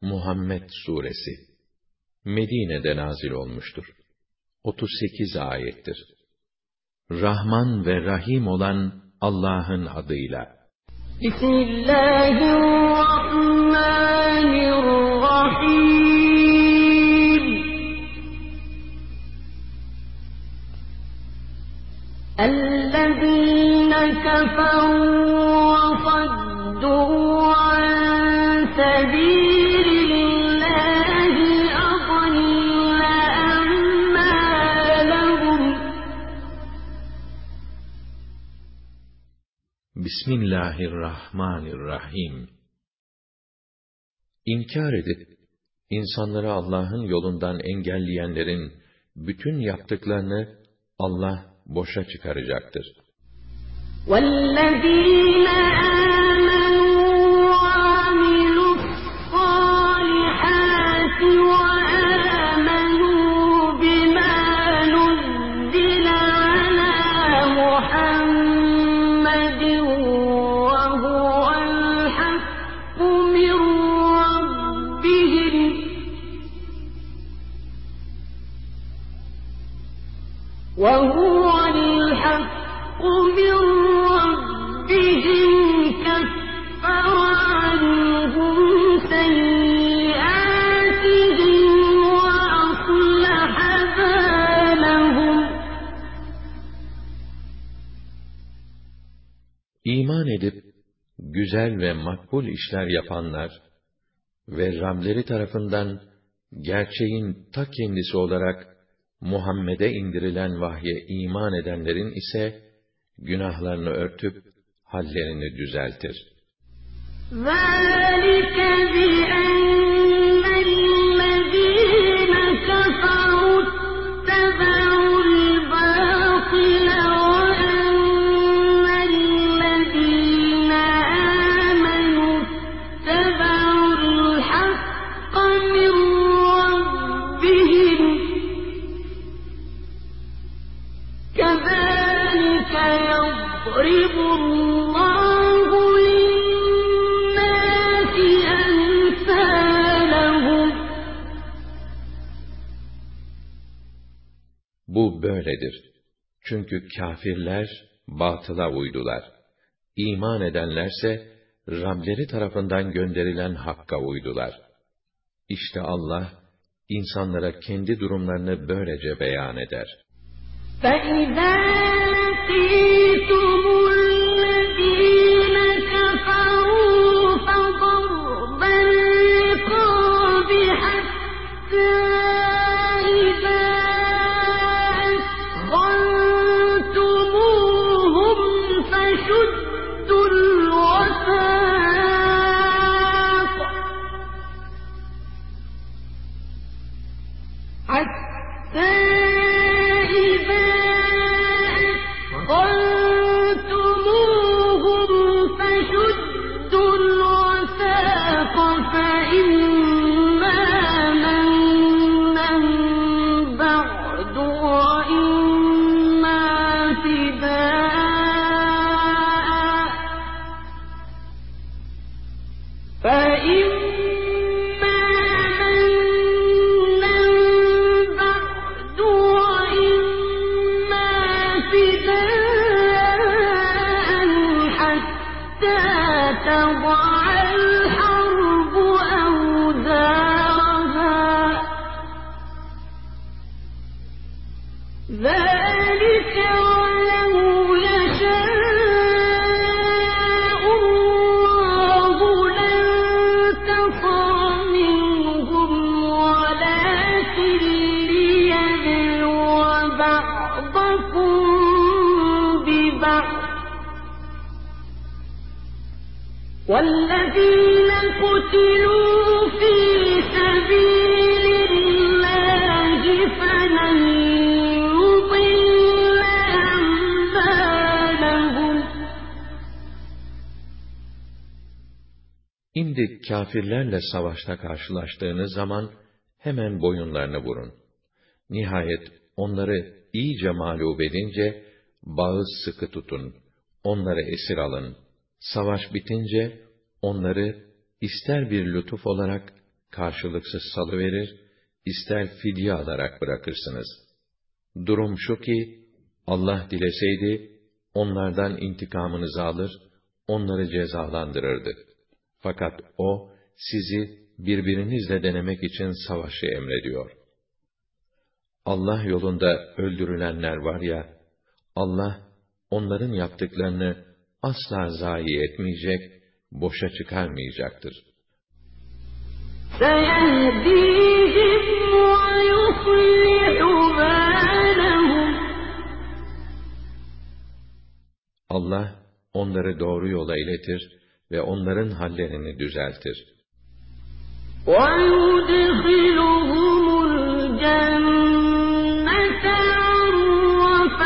Muhammed suresi Medine'de nazil olmuştur. 38 ayettir. Rahman ve Rahim olan Allah'ın adıyla. Bismillahirrahmanirrahim. الذين كفروا Bismillahirrahmanirrahim. İnkar edip, insanları Allah'ın yolundan engelleyenlerin bütün yaptıklarını Allah boşa çıkaracaktır. والذين güzel ve makbul işler yapanlar ve Rableri tarafından gerçeğin ta kendisi olarak Muhammed'e indirilen vahye iman edenlerin ise günahlarını örtüp hallerini düzeltir. ذلك بأن Çünkü kâfirler batıla uydular. İman edenlerse Rableri tarafından gönderilen hakka uydular. İşte Allah insanlara kendi durumlarını böylece beyan eder. فإذا İndi kâfirlerle savaşta karşılaştığınız zaman hemen boyunlarını vurun. Nihayet onları iyice mağlup edince bağı sıkı tutun. Onları esir alın. Savaş bitince onları ister bir lütuf olarak, karşılıksız salıverir, ister fidye alarak bırakırsınız. Durum şu ki, Allah dileseydi, onlardan intikamınızı alır, onları cezalandırırdı. Fakat O, sizi birbirinizle denemek için savaşı emrediyor. Allah yolunda öldürülenler var ya, Allah, onların yaptıklarını asla zayi etmeyecek, boşa çıkarmayacaktır. Allah onları doğru yola iletir ve onların hallerini düzeltir. وَيُدْخِلُهُمُ الْجَنَّةَ عَرَّفَهَا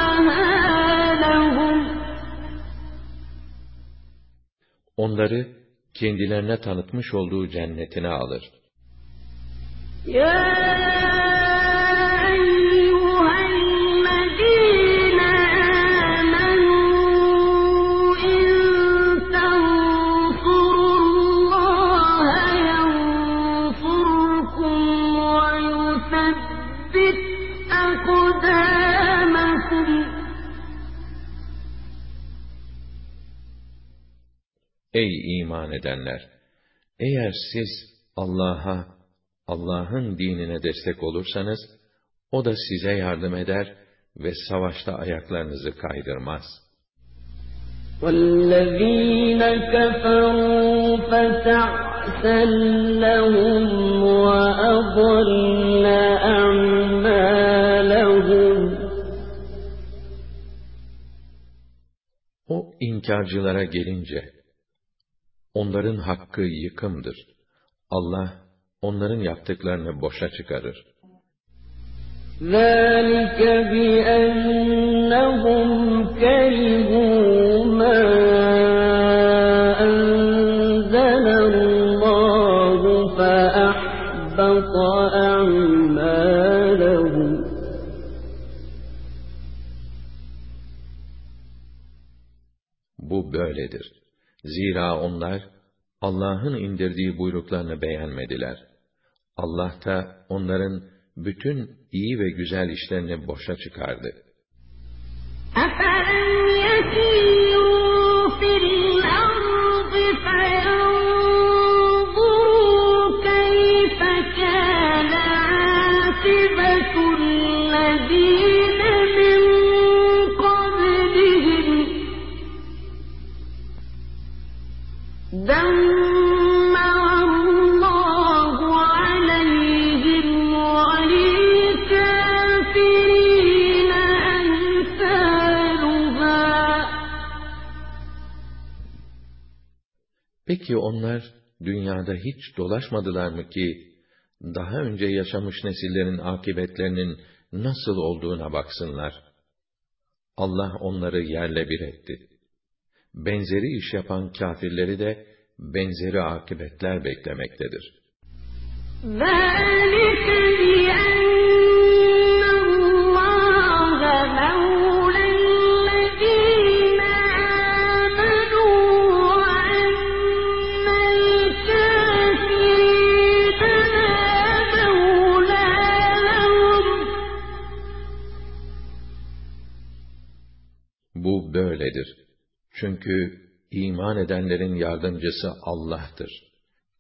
Onları kendilerine tanıtmış olduğu cennetine alır. Ya Ey iman edenler! Eğer siz Allah'a, Allah'ın dinine destek olursanız, O da size yardım eder ve savaşta ayaklarınızı kaydırmaz. وَالَّذ۪ينَ كَفَرُوا فَتَعْسًا لَهُمْ وَأَضَلَّ أَعْمَالَهُمْ O inkarcılara gelince, Onların hakkı yıkımdır. Allah, onların yaptıklarını boşa çıkarır. ذَٰلِكَ بِأَنَّهُمْ كَرِهُوا مَا أَنزَلَ اللّٰهُ فَأَحْبَطَ أَعْمَالَهُمْ Bu böyledir. Zira onlar Allah'ın indirdiği buyruklarını beğenmediler. Allah da onların bütün iyi ve güzel işlerini boşa çıkardı. Peki onlar dünyada hiç dolaşmadılar mı ki daha önce yaşamış nesillerin akıbetlerinin nasıl olduğuna baksınlar. Allah onları yerle bir etti. Benzeri iş yapan kâfirleri de benzeri akıbetler beklemektedir. ذَٰلِكَ Çünkü iman edenlerin yardımcısı Allah'tır.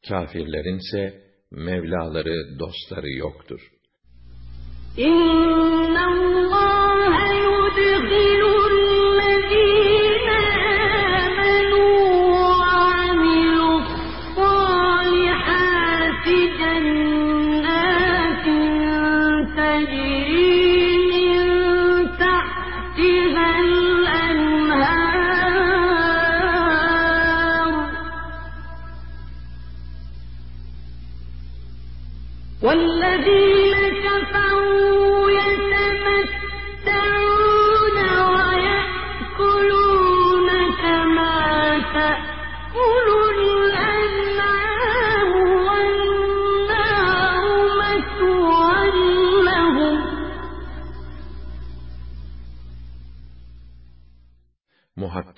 Kafirlerin ise Mevlaları, dostları yoktur. İnna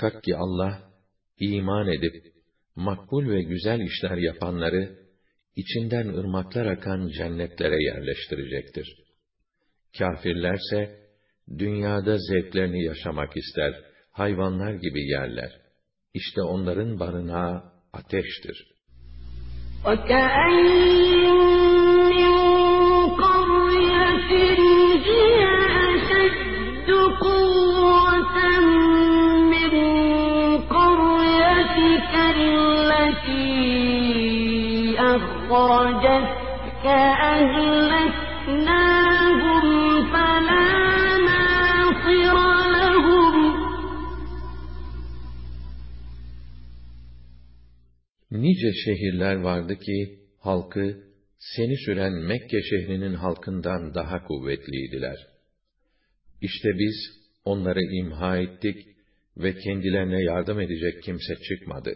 Muhakkak ki Allah, iman edip, makbul ve güzel işler yapanları, içinden ırmaklar akan cennetlere yerleştirecektir. Kafirlerse, dünyada zevklerini yaşamak ister, hayvanlar gibi yerler. İşte onların barınağı ateştir. وَكَأَيِّن أخرجتك أهلكناهم فلا ناصر لهم Nice şehirler vardı ki, halkı, seni süren Mekke şehrinin halkından daha kuvvetliydiler. İşte biz, onları imha ettik ve kendilerine yardım edecek kimse çıkmadı.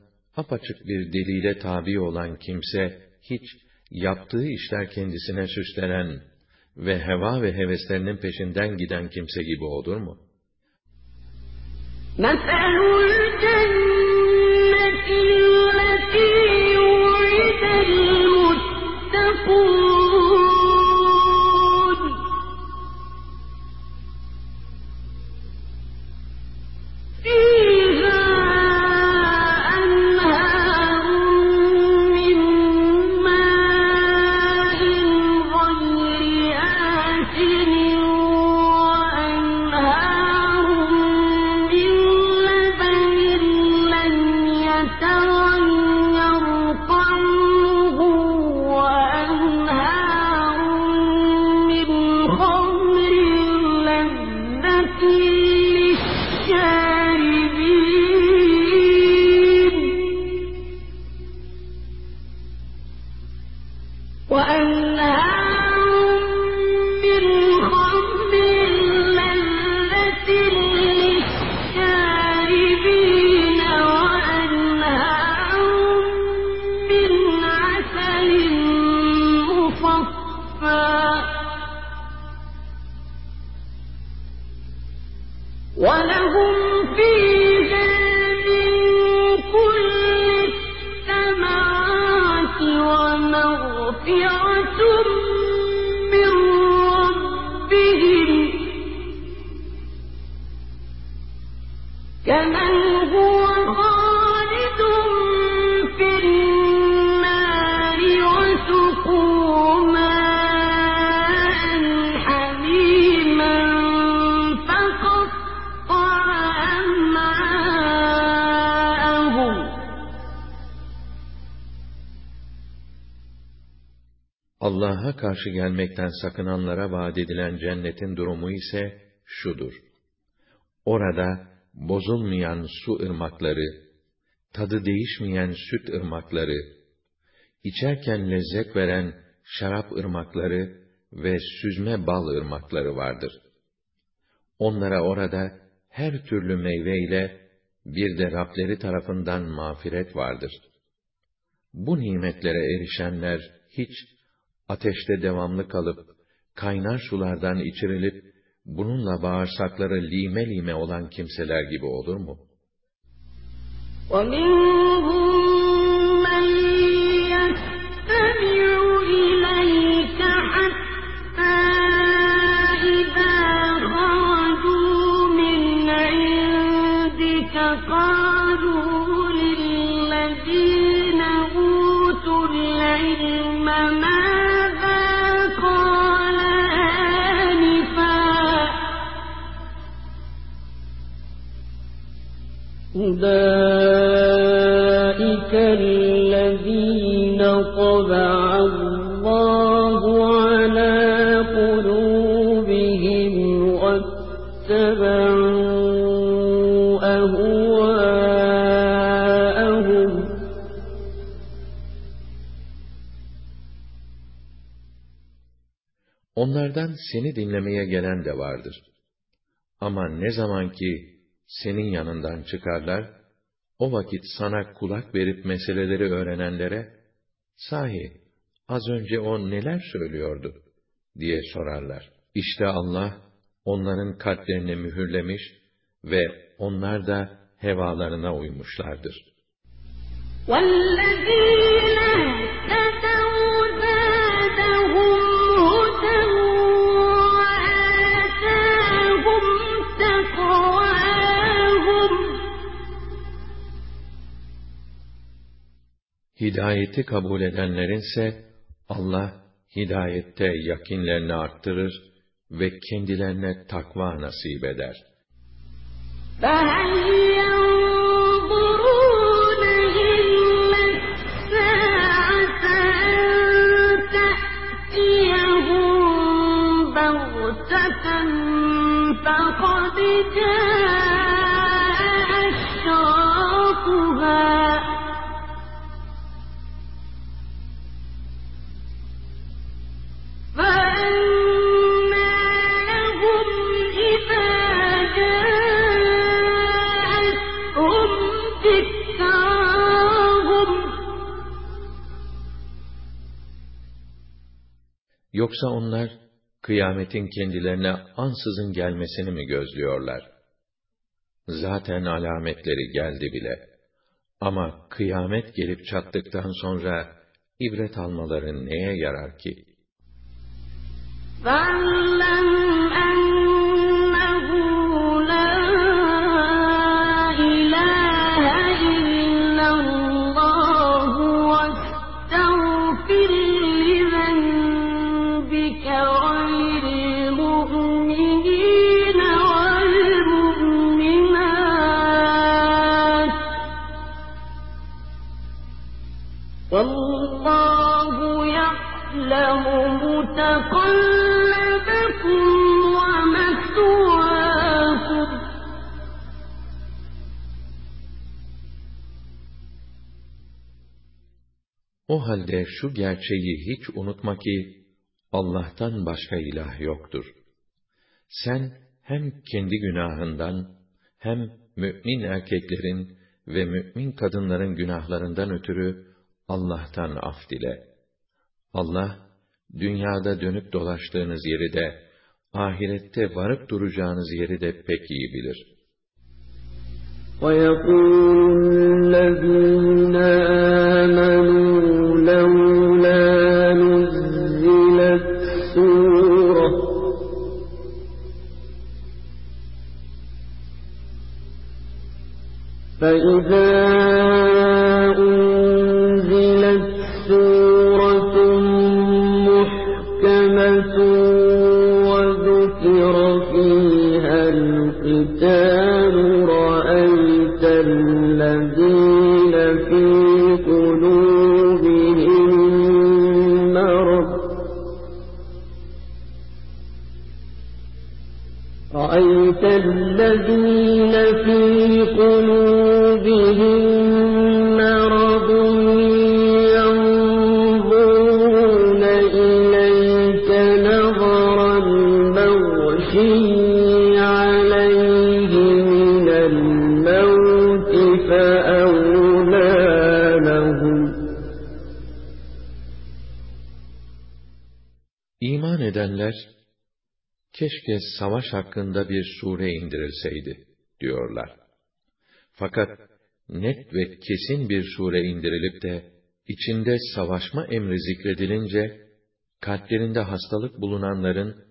apaçık bir diliyle tabi olan kimse, hiç yaptığı işler kendisine süslenen ve heva ve heveslerinin peşinden giden kimse gibi olur mu? وأن Allah'a karşı gelmekten sakınanlara vaat edilen cennetin durumu ise şudur. Orada bozulmayan su ırmakları, tadı değişmeyen süt ırmakları, içerken lezzet veren şarap ırmakları ve süzme bal ırmakları vardır. Onlara orada her türlü meyveyle bir de Rableri tarafından mağfiret vardır. Bu nimetlere erişenler hiç ateşte devamlı kalıp, kaynar sulardan içirilip, bununla bağırsakları lime lime olan kimseler gibi olur mu? وَمِنْهُمْ Onlardan seni dinlemeye gelen de vardır. Ama ne zaman ki senin yanından çıkarlar, o vakit sana kulak verip meseleleri öğrenenlere, sahi az önce o neler söylüyordu diye sorarlar. İşte Allah onların kalplerini mühürlemiş ve onlar da hevalarına uymuşlardır. وَالَّذِينَ Hidayeti kabul edenlerinse Allah hidayette yakinlerini arttırır ve kendilerine takva nasip eder. فَهَلْ يَنظُرُونَ إِلَّا السَّاعَةَ أَن تَأْتِيَهُم بَغْتَةً فَقَدْ جَاءَ Yoksa onlar kıyametin kendilerine ansızın gelmesini mi gözlüyorlar? Zaten alametleri geldi bile. Ama kıyamet gelip çattıktan sonra ibret almaları neye yarar ki? فَاعْلَمْ O halde şu gerçeği hiç unutma ki Allah'tan başka ilah yoktur. Sen hem kendi günahından hem mümin erkeklerin ve mümin kadınların günahlarından ötürü Allah'tan af dile. Allah dünyada dönüp dolaştığınız yeri de ahirette varıp duracağınız yeri de pek iyi bilir. ويقول الذين آمنوا لولا نزلت سورة فإذا Yeah. Edenler, keşke savaş hakkında bir sure indirilseydi, diyorlar. Fakat net ve kesin bir sure indirilip de, içinde savaşma emri zikredilince, kalplerinde hastalık bulunanların,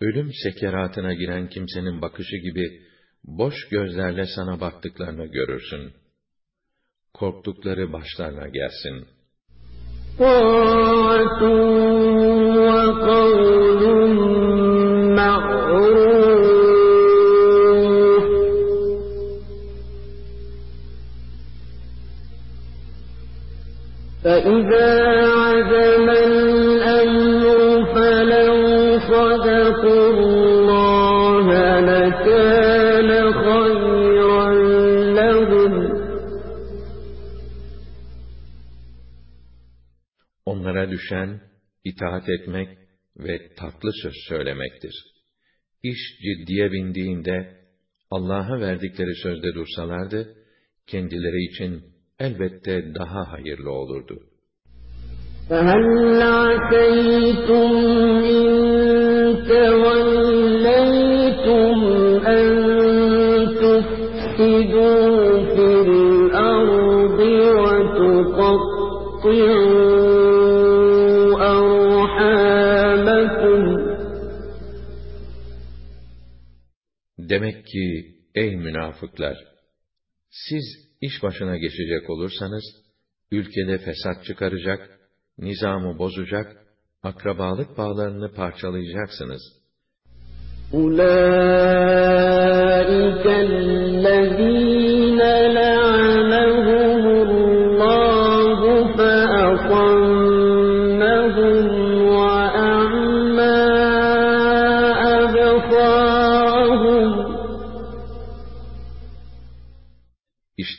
ölüm sekeratına giren kimsenin bakışı gibi, boş gözlerle sana baktıklarını görürsün. Korktukları başlarına gelsin.'' فإذا düşen, itaat etmek ve tatlı söz söylemektir. İş ciddiye bindiğinde, Allah'a verdikleri sözde dursalardı, kendileri için elbette daha hayırlı olurdu. فَهَلْ عَسَيْتُمْ إِن تَوَلَّيْتُمْ أَن تُفْسِدُوا فِي الْأَرْضِ وَتُقَطِّعُوا Demek ki ey münafıklar! Siz iş başına geçecek olursanız, ülkede fesat çıkaracak, nizamı bozacak, akrabalık bağlarını parçalayacaksınız. Ulaikellezî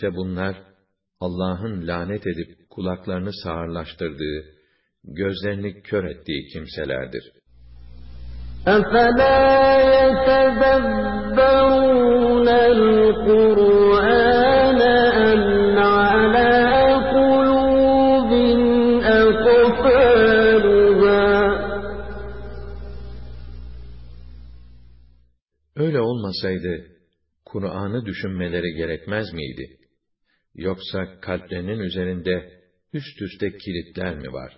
İşte bunlar, Allah'ın lanet edip kulaklarını sağırlaştırdığı, gözlerini kör ettiği kimselerdir. أَفَلَا يَتَدَبَّرُونَ الْقُرْآنَ أَمْ عَلَىٰ قُلُوبٍ أَقْفَالُهَا Öyle olmasaydı, Kur'an'ı düşünmeleri gerekmez miydi? Yoksa kalplerinin üzerinde üst üste kilitler mi var?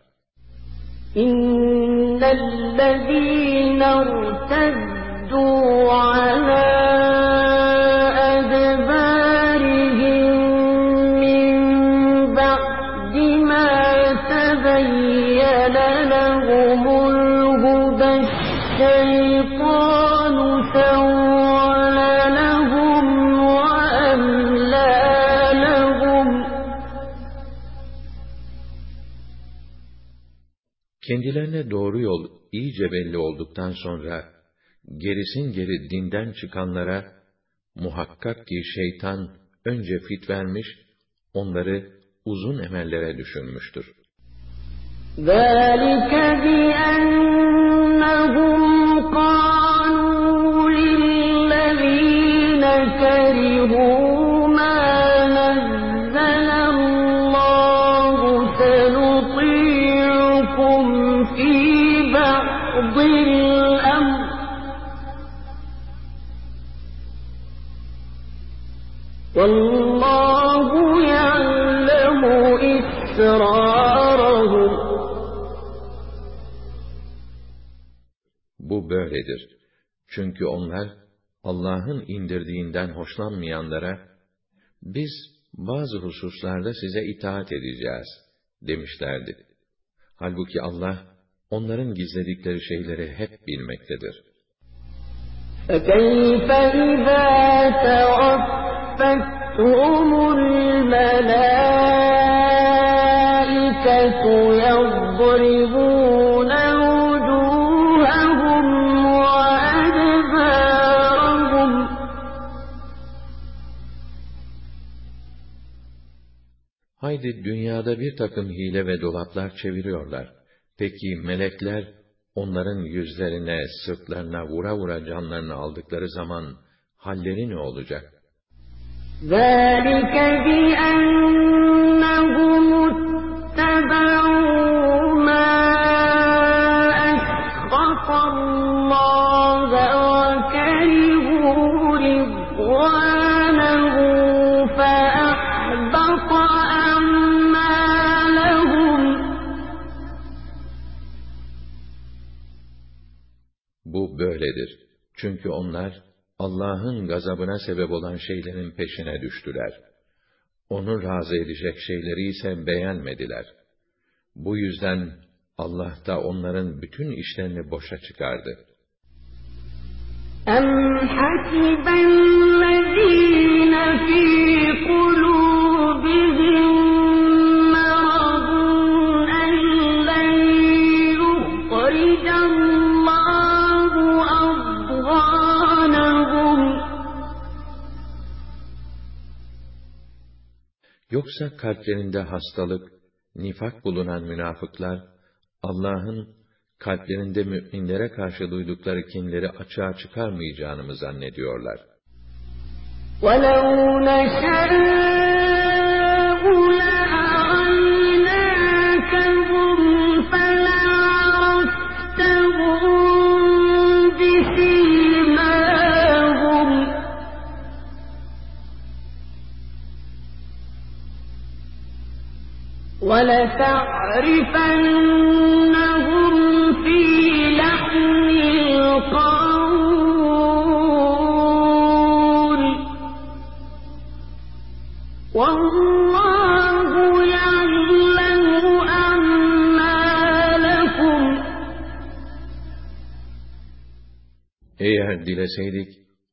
إِنَّ Kendilerine doğru yol iyice belli olduktan sonra, gerisin geri dinden çıkanlara, muhakkak ki şeytan önce fit vermiş, onları uzun emellere düşünmüştür. ذَٰلِكَ بِأَنَّهُمْ قَالُوا لِلَّذِينَ كَرِهُوا وَاللَّهُ يَعْلَمُ إِسْرَارَهُمْ Bu böyledir. Çünkü onlar, Allah'ın indirdiğinden hoşlanmayanlara, biz bazı hususlarda size itaat edeceğiz, demişlerdi. Halbuki Allah, onların gizledikleri şeyleri hep bilmektedir. فَكَيْفَ إِذَا تَوَفَّتْهُمُ الْمَلَائِكَةُ يَضْرِبُونَ وُجُوهَهُمْ وَأَدْبَارَهُمْ Haydi dünyada bir takım hile ve dolaplar çeviriyorlar. Peki melekler onların yüzlerine, sırtlarına vura vura canlarını aldıkları zaman halleri ne olacak? ذَٰلِكَ بِأَنَّهُمُ اتَّبَعُوا مَا أَسْخَطَ اللَّهَ وَكَرِهُوا رِضْوَانَهُ فَأَحْبَطَ أَعْمَالَهُمْ Bu böyledir. Çünkü onlar Allah'ın gazabına sebep olan şeylerin peşine düştüler. Onu razı edecek şeyleri ise beğenmediler. Bu yüzden Allah da onların bütün işlerini boşa çıkardı. أَمْ حَسِبَ الَّذِينَ فِي قُلُوبِهِم Yoksa kalplerinde hastalık, nifak bulunan münafıklar, Allah'ın kalplerinde müminlere karşı duydukları kinleri açığa çıkarmayacağını mı zannediyorlar? وَلَوْ نَشَاءُ وَلَتَعْرِفَنَّهُمْ فِي لَحْنِ الْقَوْلِ ۚ وَاللَّهُ يَعْلَمُ أَعْمَالَكُمْ ۚ Eğer dileseydik,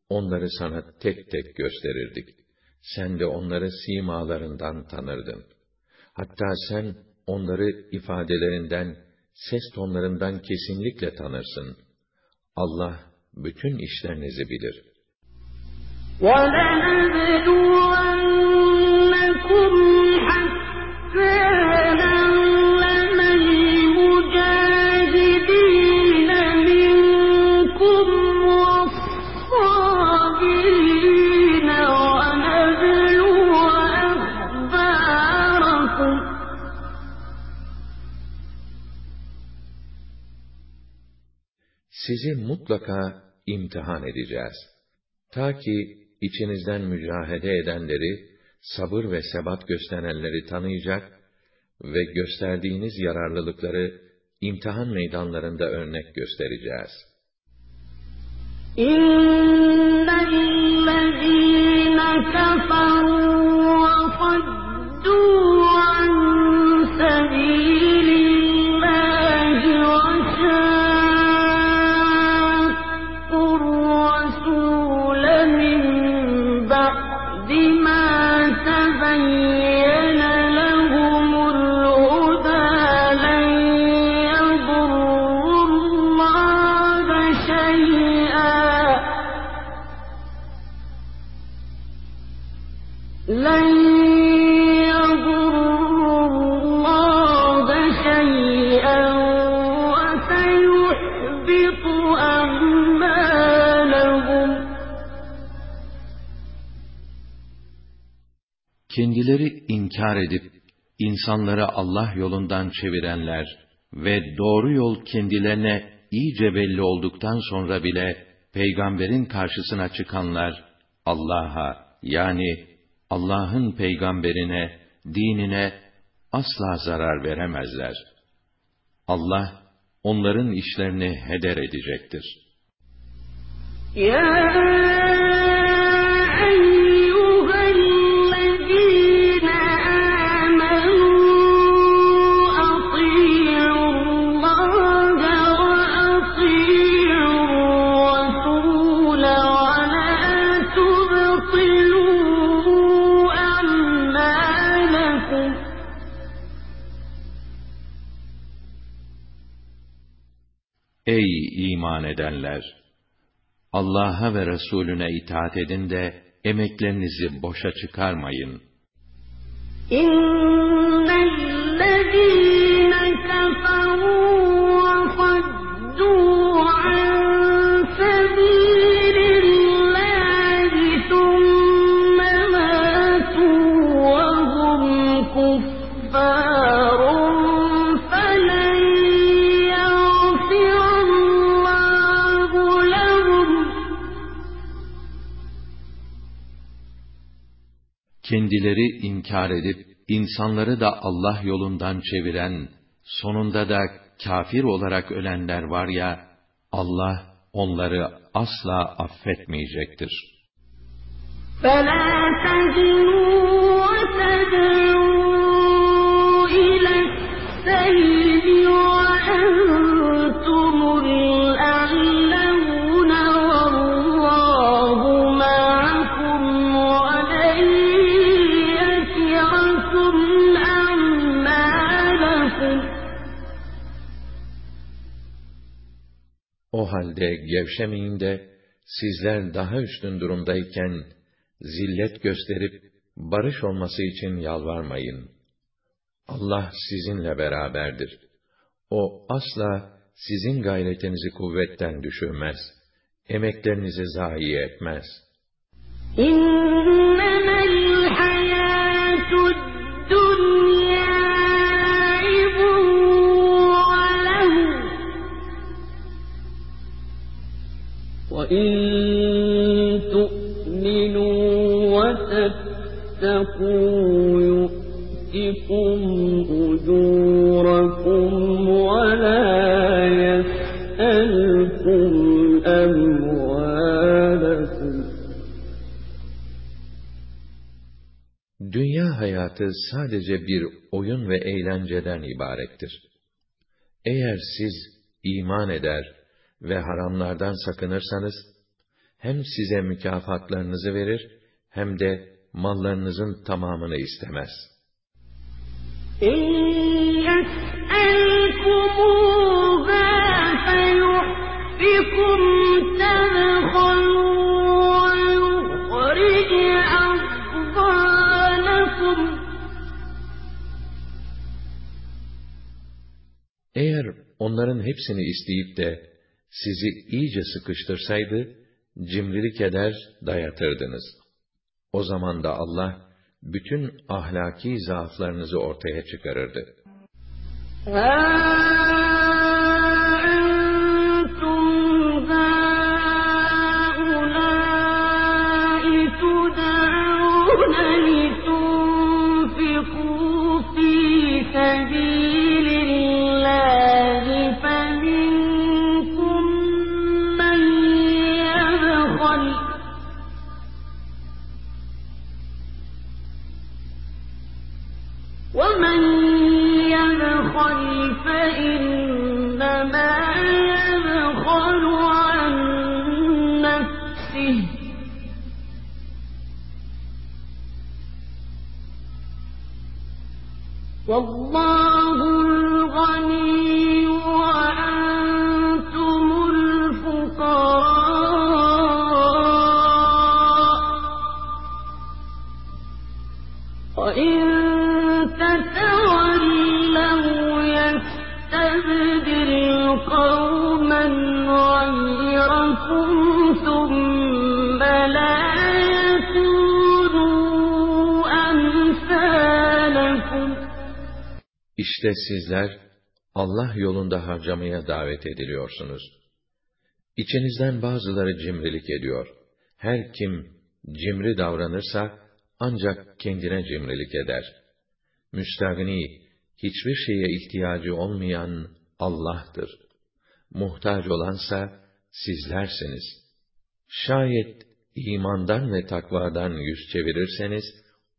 onları sana tek tek gösterirdik. Sen de onları simalarından tanırdın. Hatta sen onları ifadelerinden, ses tonlarından kesinlikle tanırsın. Allah bütün işlerinizi bilir. وَلَنَبْلُوَنَّكُمْ حَتَّىٰ sizi mutlaka imtihan edeceğiz. Ta ki içinizden mücahede edenleri, sabır ve sebat gösterenleri tanıyacak ve gösterdiğiniz yararlılıkları imtihan meydanlarında örnek göstereceğiz. İnnellezîne keferû ve inkar edip insanları Allah yolundan çevirenler ve doğru yol kendilerine iyice belli olduktan sonra bile peygamberin karşısına çıkanlar Allah'a yani Allah'ın peygamberine, dinine asla zarar veremezler. Allah onların işlerini heder edecektir. يا iman edenler! Allah'a ve Resulüne itaat edin de emeklerinizi boşa çıkarmayın. إن Kendileri inkar edip insanları da Allah yolundan çeviren, sonunda da kafir olarak ölenler var ya, Allah onları asla affetmeyecektir. فلا تهنوا وتدعوا Halde gevşemeyin de, sizler daha üstün durumdayken, zillet gösterip, barış olması için yalvarmayın. Allah sizinle beraberdir. O asla sizin gayretinizi kuvvetten düşürmez. Emeklerinizi zayi etmez. İnne hayatı sadece bir oyun ve eğlenceden ibarettir. Eğer siz iman eder ve haramlardan sakınırsanız, hem size mükafatlarınızı verir, hem de mallarınızın tamamını istemez. إن Eğer onların hepsini isteyip de sizi iyice sıkıştırsaydı, cimrilik eder, dayatırdınız. O zaman da Allah, bütün ahlaki zaaflarınızı ortaya çıkarırdı. Thank you. Sizler Allah yolunda harcamaya davet ediliyorsunuz. İçinizden bazıları cimrilik ediyor. Her kim cimri davranırsa ancak kendine cimrilik eder. Müstagni, hiçbir şeye ihtiyacı olmayan Allah'tır. Muhtaç olansa sizlersiniz. Şayet imandan ve takvadan yüz çevirirseniz,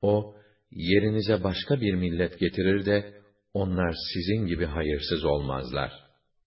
o, yerinize başka bir millet getirir de, onlar sizin gibi hayırsız olmazlar.